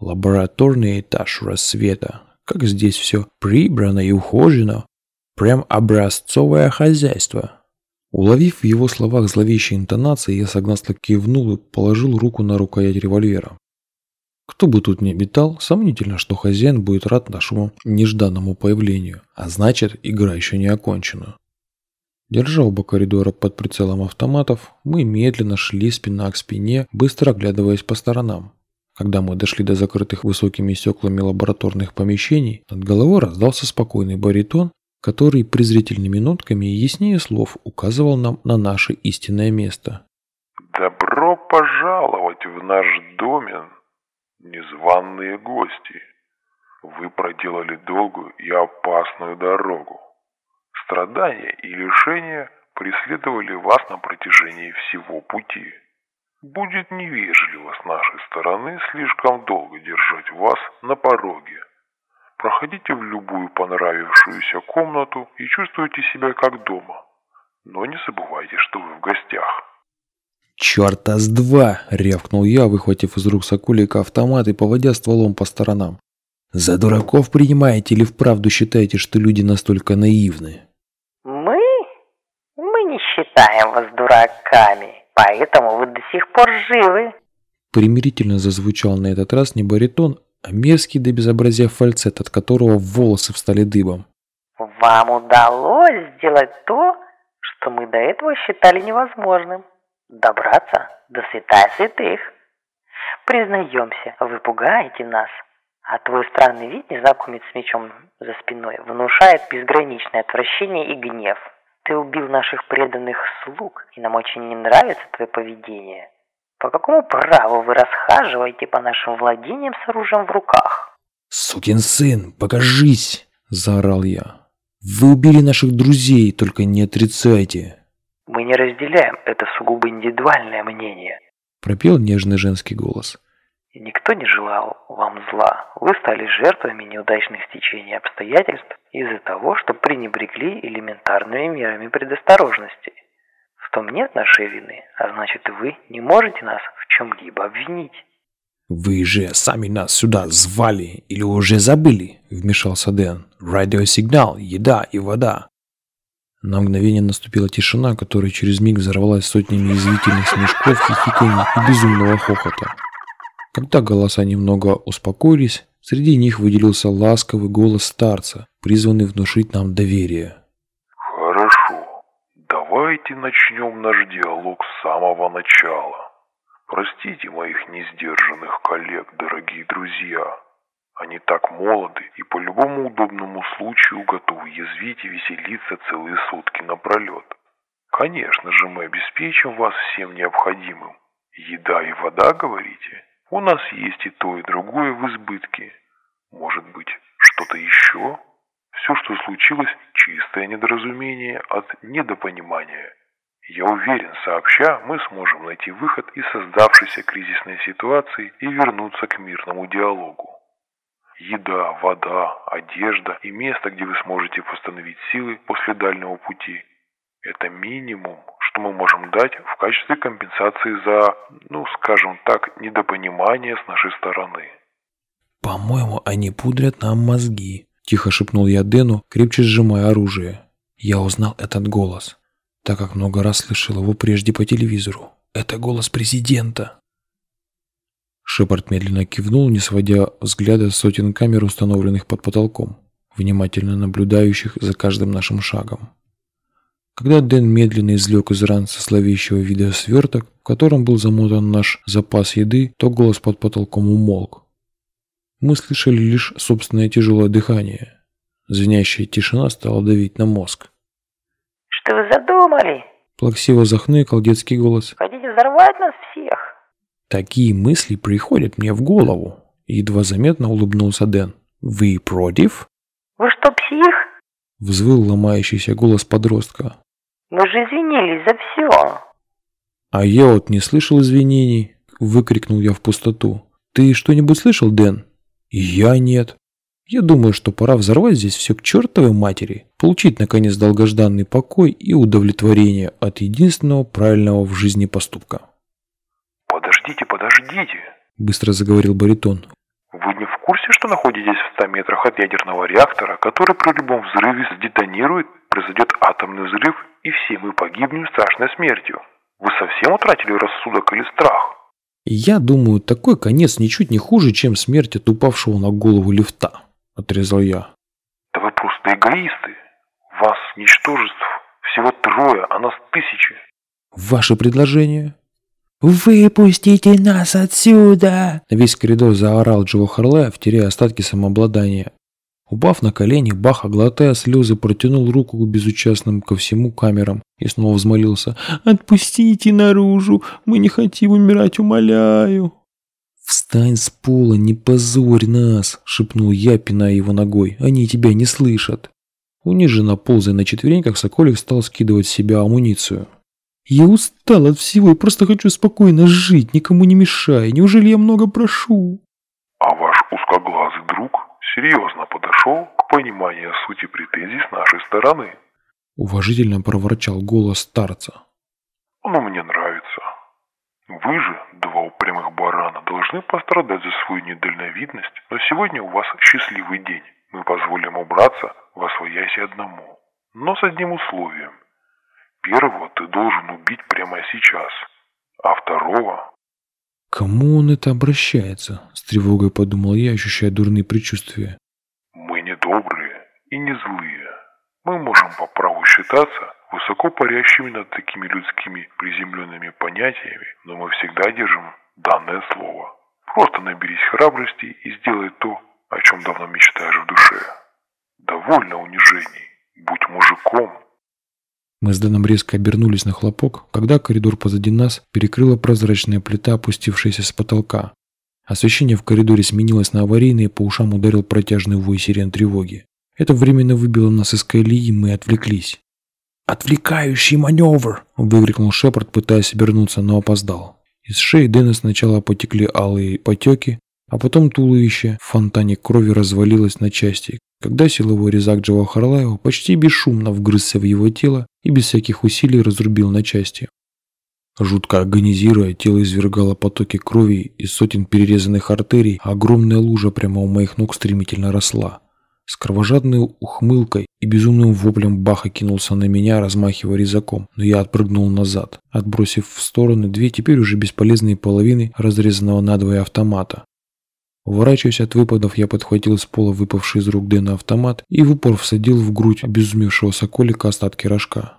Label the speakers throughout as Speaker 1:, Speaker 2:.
Speaker 1: Лабораторный этаж рассвета. Как здесь все прибрано и ухожено. Прям образцовое хозяйство. Уловив в его словах зловещие интонации, я согласно кивнул и положил руку на рукоять револьвера. Кто бы тут ни обитал, сомнительно, что хозяин будет рад нашему нежданному появлению, а значит, игра еще не окончена. Держа оба коридора под прицелом автоматов, мы медленно шли спина к спине, быстро оглядываясь по сторонам. Когда мы дошли до закрытых высокими стеклами лабораторных помещений, над головой раздался спокойный баритон, который презрительными нотками и яснее слов указывал нам на наше истинное место.
Speaker 2: «Добро пожаловать в наш домен, незваные гости. Вы проделали долгую и опасную дорогу. Страдания и лишения преследовали вас на протяжении всего пути. Будет невежливо с нашей стороны слишком долго держать вас на пороге. Проходите в любую понравившуюся комнату и чувствуйте себя как дома. Но не забывайте, что вы в гостях.
Speaker 1: «Черта с два!» – рявкнул я, выхватив из рук Соколика автомат и поводя стволом по сторонам. «За дураков принимаете или вправду считаете, что люди настолько наивны?»
Speaker 3: «Мы? Мы не считаем вас дураками, поэтому вы до сих пор живы!»
Speaker 1: Примирительно зазвучал на этот раз не баритон, а мерзкий до безобразия фальцет, от которого волосы встали дыбом.
Speaker 3: «Вам удалось сделать то, что мы до этого считали невозможным добраться до святая святых. Признаемся, вы пугаете нас, а твой странный вид, незнакомец с мечом за спиной, внушает безграничное отвращение и гнев. Ты убил наших преданных слуг, и нам очень не нравится твое поведение. По какому праву вы расхаживаете по нашим владениям с оружием в руках?
Speaker 1: «Сукин сын, покажись!» – заорал я. «Вы убили наших друзей, только не отрицайте!»
Speaker 3: Мы не разделяем это сугубо индивидуальное мнение.
Speaker 1: Пропел нежный женский голос.
Speaker 3: И никто не желал вам зла. Вы стали жертвами неудачных стечений обстоятельств из-за того, что пренебрегли элементарными мерами предосторожности. В том нет нашей вины, а значит и вы не можете нас в чем-либо обвинить.
Speaker 1: «Вы же сами нас сюда звали или уже забыли?» – вмешался Дэн. «Радиосигнал, еда и вода. На мгновение наступила тишина, которая через миг взорвалась сотнями извительных смешков, хихиканий и безумного хохота. Когда голоса немного успокоились, среди них выделился ласковый голос старца, призванный внушить нам доверие.
Speaker 2: «Хорошо. Давайте начнем наш диалог с самого начала. Простите моих несдержанных коллег, дорогие друзья». Они так молоды и по любому удобному случаю готовы язвить и веселиться целые сутки напролет. Конечно же, мы обеспечим вас всем необходимым. Еда и вода, говорите? У нас есть и то, и другое в избытке. Может быть, что-то еще? Все, что случилось, чистое недоразумение от недопонимания. Я уверен, сообща, мы сможем найти выход из создавшейся кризисной ситуации и вернуться к мирному диалогу. Еда, вода, одежда и место, где вы сможете восстановить силы после дальнего пути. Это минимум, что мы можем дать в качестве компенсации за, ну, скажем так, недопонимание с нашей стороны.
Speaker 1: «По-моему, они пудрят нам мозги», – тихо шепнул я Дэну, крепче сжимая оружие. Я узнал этот голос, так как много раз слышал его прежде по телевизору. Это голос президента. Шепард медленно кивнул, не сводя взгляда с сотен камер, установленных под потолком, внимательно наблюдающих за каждым нашим шагом. Когда Дэн медленно извлек из ранца зловещего вида сверток, в котором был замотан наш запас еды, то голос под потолком умолк. Мы слышали лишь собственное тяжелое дыхание. Звенящая тишина стала давить на мозг.
Speaker 3: «Что вы задумали?»
Speaker 1: Плаксиво захныкал детский голос.
Speaker 3: «Хотите взорвать нас всех?»
Speaker 1: Такие мысли приходят мне в голову. Едва заметно улыбнулся Дэн. Вы против?
Speaker 3: Вы что, псих?
Speaker 1: Взвыл ломающийся голос подростка.
Speaker 3: Мы же извинились за все.
Speaker 1: А я вот не слышал извинений. Выкрикнул я в пустоту. Ты что-нибудь слышал, Дэн? Я нет. Я думаю, что пора взорвать здесь все к чертовой матери, получить наконец долгожданный покой и удовлетворение от единственного правильного в жизни поступка.
Speaker 2: «Подождите, подождите!»
Speaker 1: – быстро заговорил баритон.
Speaker 2: курсе, что находитесь в 100 метрах от ядерного реактора, который при любом взрыве сдетонирует, произойдет атомный взрыв, и все мы погибнем страшной смертью? Вы совсем утратили рассудок или страх?
Speaker 1: Я думаю, такой конец ничуть не хуже, чем смерть от упавшего на голову лифта, отрезал я.
Speaker 2: Да вы просто эгоисты. Вас ничтожеств всего трое, а нас тысячи.
Speaker 1: Ваше предложение?
Speaker 4: «Выпустите нас отсюда!»
Speaker 1: На весь коридор заорал Джо Харлаев, теряя остатки самообладания. Упав на колени, Баха, глотая слезы, протянул руку к безучастным ко всему камерам и снова взмолился. «Отпустите наружу! Мы не хотим умирать, умоляю!» «Встань с пола, не позорь нас!» – шепнул я, пиная его ногой. «Они тебя не слышат!» Униженно ползая на четвереньках, Соколик стал скидывать с себя амуницию. Я устал от всего и просто хочу спокойно жить, никому не мешая. Неужели я много прошу?
Speaker 2: А ваш узкоглазый друг серьезно подошел к пониманию сути претензий с нашей стороны.
Speaker 1: Уважительно проворчал голос старца.
Speaker 2: Ну, мне нравится. Вы же, два упрямых барана, должны пострадать за свою недальновидность, но сегодня у вас счастливый день. Мы позволим убраться во одному. Но с одним условием – Первого ты должен убить прямо сейчас, а второго...
Speaker 1: Кому он это обращается? С тревогой подумал я, ощущая дурные предчувствия.
Speaker 2: Мы не добрые и не злые. Мы можем по праву считаться высоко парящими над такими людскими приземленными понятиями, но мы всегда держим данное слово. Просто наберись храбрости и сделай то, о чем давно мечтаешь в душе. Довольно унижений. Будь мужиком
Speaker 1: мы с Дэном резко обернулись на хлопок, когда коридор позади нас перекрыла прозрачная плита, опустившаяся с потолка. Освещение в коридоре сменилось на аварийное, по ушам ударил протяжный вой сирен тревоги. Это временно выбило нас из колеи, и мы отвлеклись. «Отвлекающий маневр!» – выкрикнул Шепард, пытаясь обернуться, но опоздал. Из шеи Дэна сначала потекли алые потеки, а потом туловище в фонтане крови развалилось на части, когда силовой резак Джава Харлаева почти бесшумно вгрызся в его тело и без всяких усилий разрубил на части. Жутко агонизируя, тело извергало потоки крови из сотен перерезанных артерий, а огромная лужа прямо у моих ног стремительно росла. С кровожадной ухмылкой и безумным воплем Баха кинулся на меня, размахивая резаком, но я отпрыгнул назад, отбросив в стороны две теперь уже бесполезные половины разрезанного надвое автомата. Уворачиваясь от выпадов, я подхватил с пола выпавший из рук Дэна автомат и в упор всадил в грудь обезумевшего соколика остатки рожка.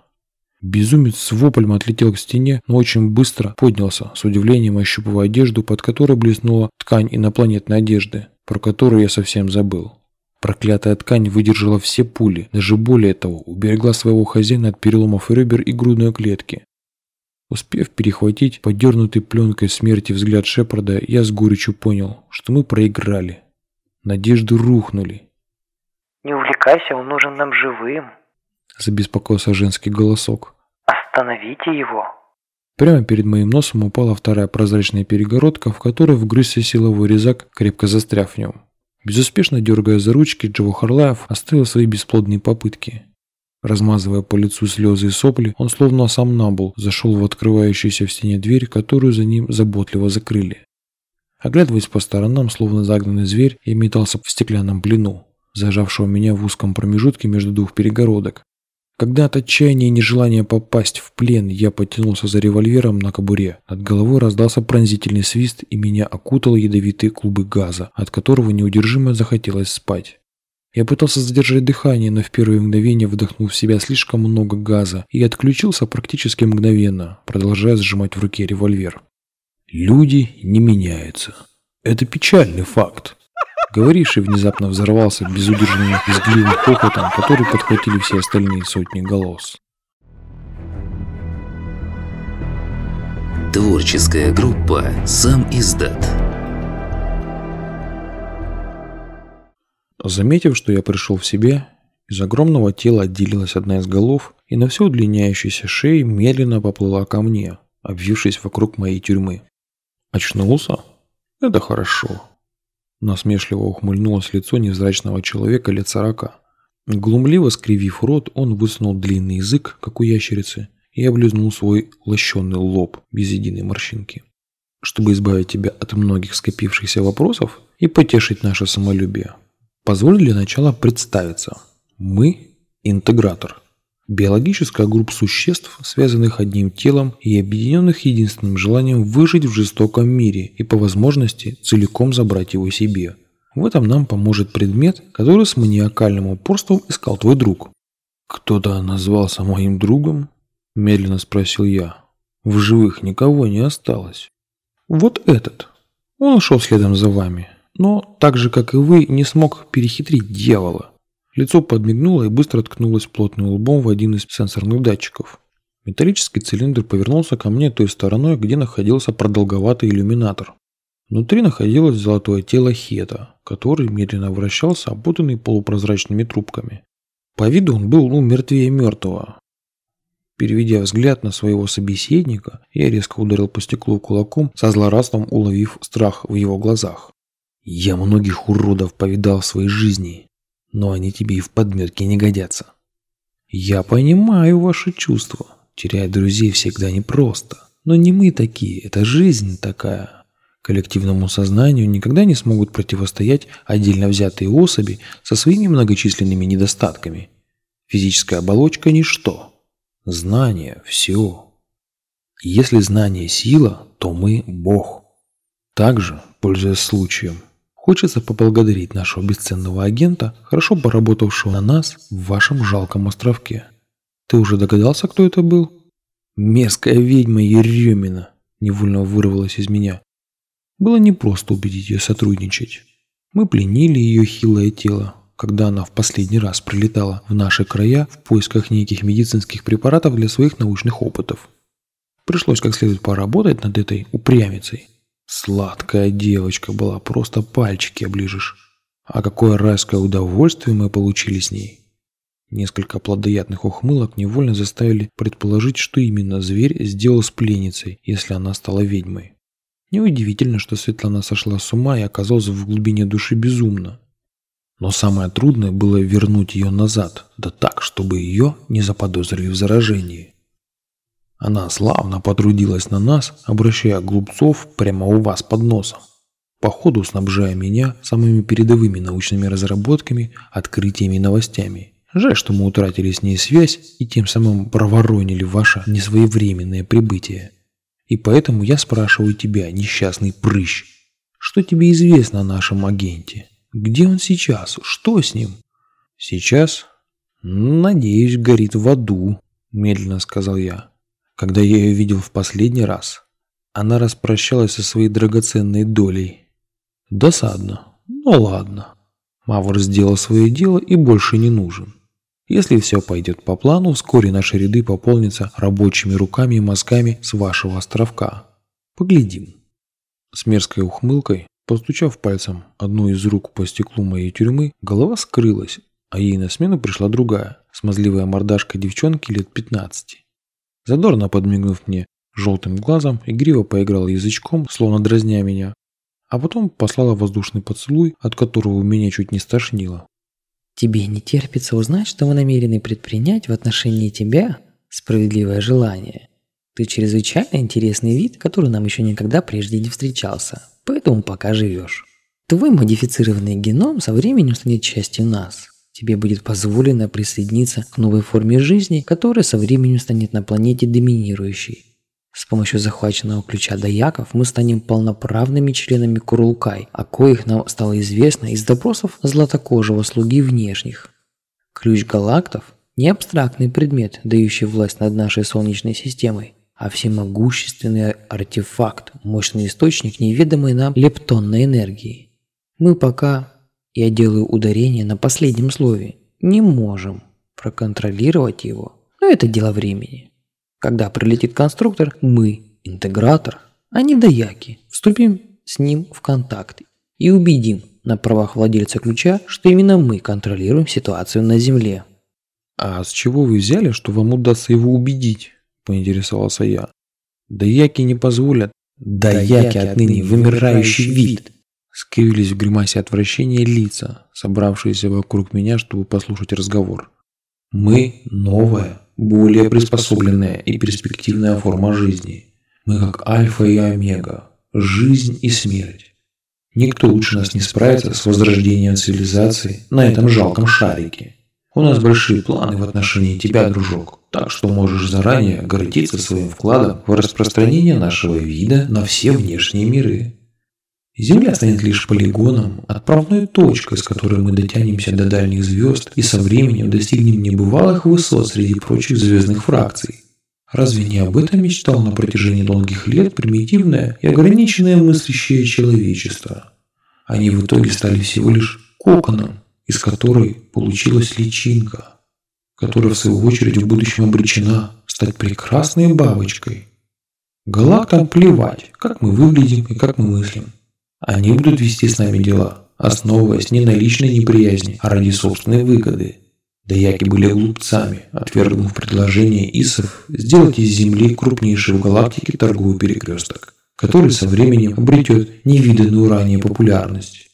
Speaker 1: Безумец с воплем отлетел к стене, но очень быстро поднялся, с удивлением ощупывая одежду, под которой блеснула ткань инопланетной одежды, про которую я совсем забыл. Проклятая ткань выдержала все пули, даже более того, уберегла своего хозяина от переломов ребер и грудной клетки. Успев перехватить подернутый пленкой смерти взгляд Шепарда, я с горечью понял, что мы проиграли. Надежды рухнули.
Speaker 5: «Не увлекайся, он нужен нам живым», –
Speaker 1: забеспокоился женский голосок.
Speaker 5: «Остановите его».
Speaker 1: Прямо перед моим носом упала вторая прозрачная перегородка, в которой вгрызся силовой резак, крепко застряв в нем. Безуспешно дергая за ручки, Джо Харлаев оставил свои бесплодные попытки. Размазывая по лицу слезы и сопли, он словно сам набул зашел в открывающуюся в стене дверь, которую за ним заботливо закрыли. Оглядываясь по сторонам, словно загнанный зверь, я метался в стеклянном плену, зажавшего меня в узком промежутке между двух перегородок. Когда от отчаяния и нежелания попасть в плен я потянулся за револьвером на кобуре, над головой раздался пронзительный свист и меня окутал ядовитые клубы газа, от которого неудержимо захотелось спать. Я пытался задержать дыхание, но в первые мгновения вдохнул в себя слишком много газа и отключился практически мгновенно, продолжая сжимать в руке револьвер. Люди не меняются. Это печальный факт. Говоривший внезапно взорвался безудержным визгливым хохотом, который подхватили все остальные сотни голос.
Speaker 6: Творческая группа «Сам издат»
Speaker 1: Заметив, что я пришел в себя, из огромного тела отделилась одна из голов и на всю удлиняющейся шее медленно поплыла ко мне, обвившись вокруг моей тюрьмы. Очнулся? Это хорошо. Насмешливо ухмыльнулось лицо невзрачного человека лет сорока. Глумливо скривив рот, он высунул длинный язык, как у ящерицы, и облизнул свой лощеный лоб без единой морщинки. Чтобы избавить тебя от многих скопившихся вопросов, и потешить наше самолюбие. Позволь для начала представиться. Мы – интегратор. Биологическая группа существ, связанных одним телом и объединенных единственным желанием выжить в жестоком мире и по возможности целиком забрать его себе. В этом нам поможет предмет, который с маниакальным упорством искал твой друг. «Кто-то назвался моим другом?» – медленно спросил я. «В живых никого не осталось». «Вот этот. Он ушел следом за вами, но, так же как и вы, не смог перехитрить дьявола. Лицо подмигнуло и быстро ткнулось плотным лбом в один из сенсорных датчиков. Металлический цилиндр повернулся ко мне той стороной, где находился продолговатый иллюминатор. Внутри находилось золотое тело Хета, который медленно вращался, опутанный полупрозрачными трубками. По виду он был ну, мертвее мертвого. Переведя взгляд на своего собеседника, я резко ударил по стеклу кулаком, со злорадством уловив страх в его глазах. «Я многих уродов повидал в своей жизни, но они тебе и в подметке не годятся. Я понимаю ваши чувства. Терять друзей всегда непросто. Но не мы такие, это жизнь такая. Коллективному сознанию никогда не смогут противостоять отдельно взятые особи со своими многочисленными недостатками. Физическая оболочка – ничто. Знание – все. Если знание – сила, то мы – Бог. Также, пользуясь случаем, Хочется поблагодарить нашего бесценного агента, хорошо поработавшего на нас в вашем жалком островке. Ты уже догадался, кто это был? Мерзкая ведьма Еремина невольно вырвалась из меня. Было непросто убедить ее сотрудничать. Мы пленили ее хилое тело, когда она в последний раз прилетала в наши края в поисках неких медицинских препаратов для своих научных опытов. Пришлось как следует поработать над этой упрямицей. Сладкая девочка была, просто пальчики оближешь. А какое райское удовольствие мы получили с ней. Несколько плодоядных ухмылок невольно заставили предположить, что именно зверь сделал с пленницей, если она стала ведьмой. Неудивительно, что Светлана сошла с ума и оказалась в глубине души безумна. Но самое трудное было вернуть ее назад, да так, чтобы ее не заподозрили в заражении. Она славно потрудилась на нас, обращая глупцов прямо у вас под носом. По ходу снабжая меня самыми передовыми научными разработками, открытиями и новостями. Жаль, что мы утратили с ней связь и тем самым проворонили ваше несвоевременное прибытие. И поэтому я спрашиваю тебя, несчастный прыщ, что тебе известно о нашем агенте? Где он сейчас? Что с ним? Сейчас, надеюсь, горит в аду, медленно сказал я. Когда я ее видел в последний раз, она распрощалась со своей драгоценной долей. Досадно, но ладно. Мавр сделал свое дело и больше не нужен. Если все пойдет по плану, вскоре наши ряды пополнятся рабочими руками и мозгами с вашего островка. Поглядим. С мерзкой ухмылкой, постучав пальцем одну из рук по стеклу моей тюрьмы, голова скрылась, а ей на смену пришла другая, смазливая мордашка девчонки лет 15. Задорно подмигнув мне желтым глазом, игриво поиграл язычком, словно дразня меня, а потом послала воздушный поцелуй, от которого у меня чуть не стошнило.
Speaker 3: «Тебе не терпится узнать, что мы намерены предпринять в отношении тебя справедливое желание. Ты чрезвычайно интересный вид, который нам еще никогда прежде не встречался, поэтому пока живешь. Твой модифицированный геном со временем станет частью нас. Тебе будет позволено присоединиться к новой форме жизни, которая со временем станет на планете доминирующей. С помощью захваченного ключа Даяков мы станем полноправными членами Курулкай, о коих нам стало известно из допросов златокожего слуги внешних. Ключ галактов – не абстрактный предмет, дающий власть над нашей Солнечной системой, а всемогущественный артефакт, мощный источник неведомой нам лептонной энергии. Мы пока я делаю ударение на последнем слове. Не можем проконтролировать его. Но это дело времени. Когда прилетит конструктор, мы, интегратор, а не даяки, вступим с ним в контакт и убедим на правах владельца ключа, что именно мы контролируем ситуацию на Земле.
Speaker 1: «А с чего вы взяли, что вам удастся его убедить?» – поинтересовался я. «Даяки не позволят». «Даяки, Даяки отныне вымирающий вид», Скривились в гримасе отвращения лица, собравшиеся вокруг меня, чтобы послушать разговор. Мы – новая, более приспособленная и перспективная форма жизни. Мы как альфа и омега, жизнь и смерть. Никто лучше нас не справится с возрождением цивилизации на этом жалком шарике. У нас большие планы в отношении тебя, дружок, так что можешь заранее гордиться своим вкладом в распространение нашего вида на все внешние миры. Земля станет лишь полигоном, отправной точкой, с которой мы дотянемся до дальних звезд и со временем достигнем небывалых высот среди прочих звездных фракций. Разве не об этом мечтал на протяжении долгих лет примитивное и ограниченное мыслящее человечество? Они в итоге стали всего лишь коконом, из которой получилась личинка, которая в свою очередь в будущем обречена стать прекрасной бабочкой. Галактам плевать, как мы выглядим и как мы мыслим. Они будут вести с нами дела, основываясь не на личной неприязни, а ради собственной выгоды. Даяки были глупцами, отвергнув предложение Исов сделать из Земли крупнейший в галактике торговый перекресток, который со временем обретет невиданную ранее популярность.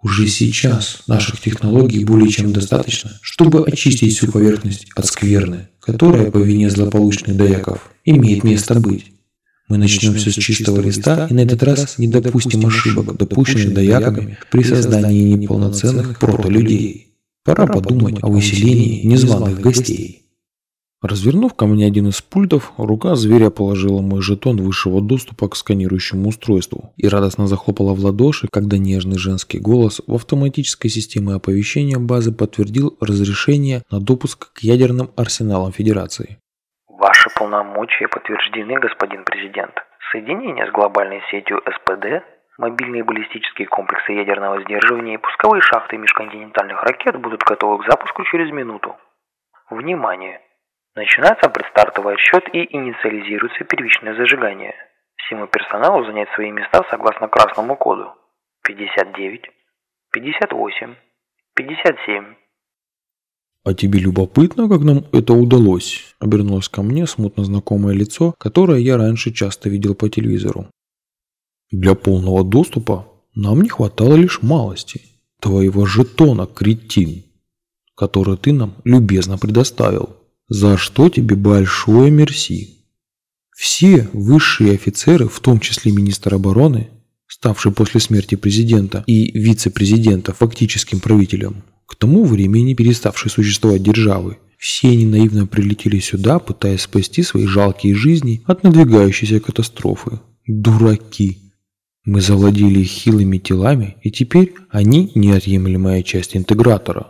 Speaker 1: Уже сейчас наших технологий более чем достаточно, чтобы очистить всю поверхность от скверны, которая по вине злополучных даяков имеет место быть. Мы начнем все с чистого листа и на этот раз не допустим ошибок, допущенных даяками при создании неполноценных протолюдей. Пора подумать о выселении незваных гостей. Развернув ко мне один из пультов, рука зверя положила мой жетон высшего доступа к сканирующему устройству и радостно захлопала в ладоши, когда нежный женский голос в автоматической системе оповещения базы подтвердил разрешение на допуск к ядерным арсеналам Федерации.
Speaker 7: Полномочия подтверждены, господин президент. Соединение с глобальной сетью СПД Мобильные баллистические комплексы ядерного сдерживания и пусковые шахты межконтинентальных ракет будут готовы к запуску через минуту. Внимание! Начинается предстартовый отсчет и инициализируется первичное зажигание. Всему персоналу занять свои места согласно красному коду. 59, 58, 57.
Speaker 1: «А тебе любопытно, как нам это удалось?» Обернулось ко мне смутно знакомое лицо, которое я раньше часто видел по телевизору. Для полного доступа нам не хватало лишь малости. Твоего жетона, кретин, который ты нам любезно предоставил. За что тебе большое мерси. Все высшие офицеры, в том числе министр обороны, ставший после смерти президента и вице-президента фактическим правителем, к тому времени переставшей существовать державы, все они наивно прилетели сюда, пытаясь спасти свои жалкие жизни от надвигающейся катастрофы. Дураки! Мы завладели их хилыми телами, и теперь они неотъемлемая часть интегратора.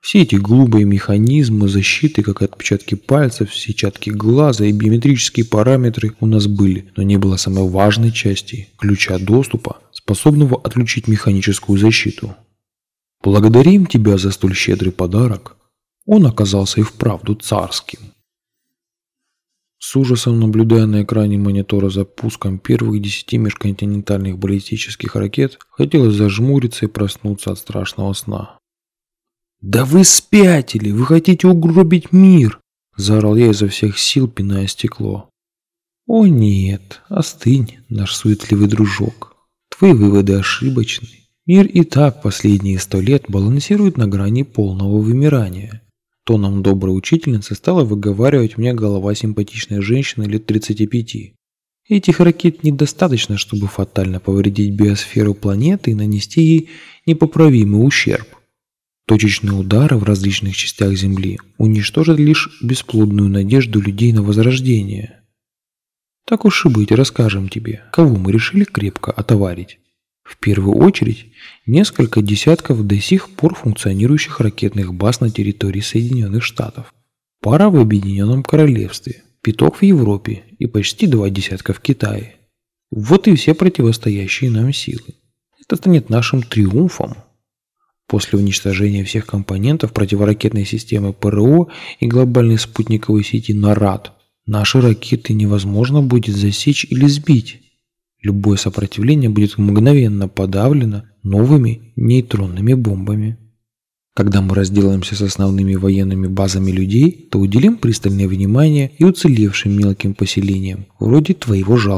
Speaker 1: Все эти глупые механизмы защиты, как отпечатки пальцев, сетчатки глаза и биометрические параметры у нас были, но не было самой важной части – ключа доступа, способного отключить механическую защиту. Благодарим тебя за столь щедрый подарок. Он оказался и вправду царским. С ужасом наблюдая на экране монитора за пуском первых десяти межконтинентальных баллистических ракет, хотелось зажмуриться и проснуться от страшного сна. «Да вы спятили! Вы хотите угробить мир!» – заорал я изо всех сил, пиная стекло. «О нет, остынь, наш суетливый дружок. Твои выводы ошибочны. Мир и так последние сто лет балансирует на грани полного вымирания. Тоном доброй учительницы стала выговаривать мне голова симпатичной женщины лет 35. Этих ракет недостаточно, чтобы фатально повредить биосферу планеты и нанести ей непоправимый ущерб. Точечные удары в различных частях Земли уничтожат лишь бесплодную надежду людей на возрождение. Так уж и быть, расскажем тебе, кого мы решили крепко отоварить. В первую очередь, несколько десятков до сих пор функционирующих ракетных баз на территории Соединенных Штатов, пара в Объединенном Королевстве, пяток в Европе и почти два десятка в Китае. Вот и все противостоящие нам силы. Это станет нашим триумфом. После уничтожения всех компонентов противоракетной системы ПРО и глобальной спутниковой сети НАРАД, наши ракеты невозможно будет засечь или сбить. Любое сопротивление будет мгновенно подавлено новыми нейтронными бомбами. Когда мы разделаемся с основными военными базами людей, то уделим пристальное внимание и уцелевшим мелким поселениям, вроде твоего жалкого